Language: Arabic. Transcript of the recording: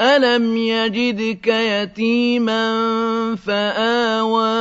ألم يجدك يتيما فآوى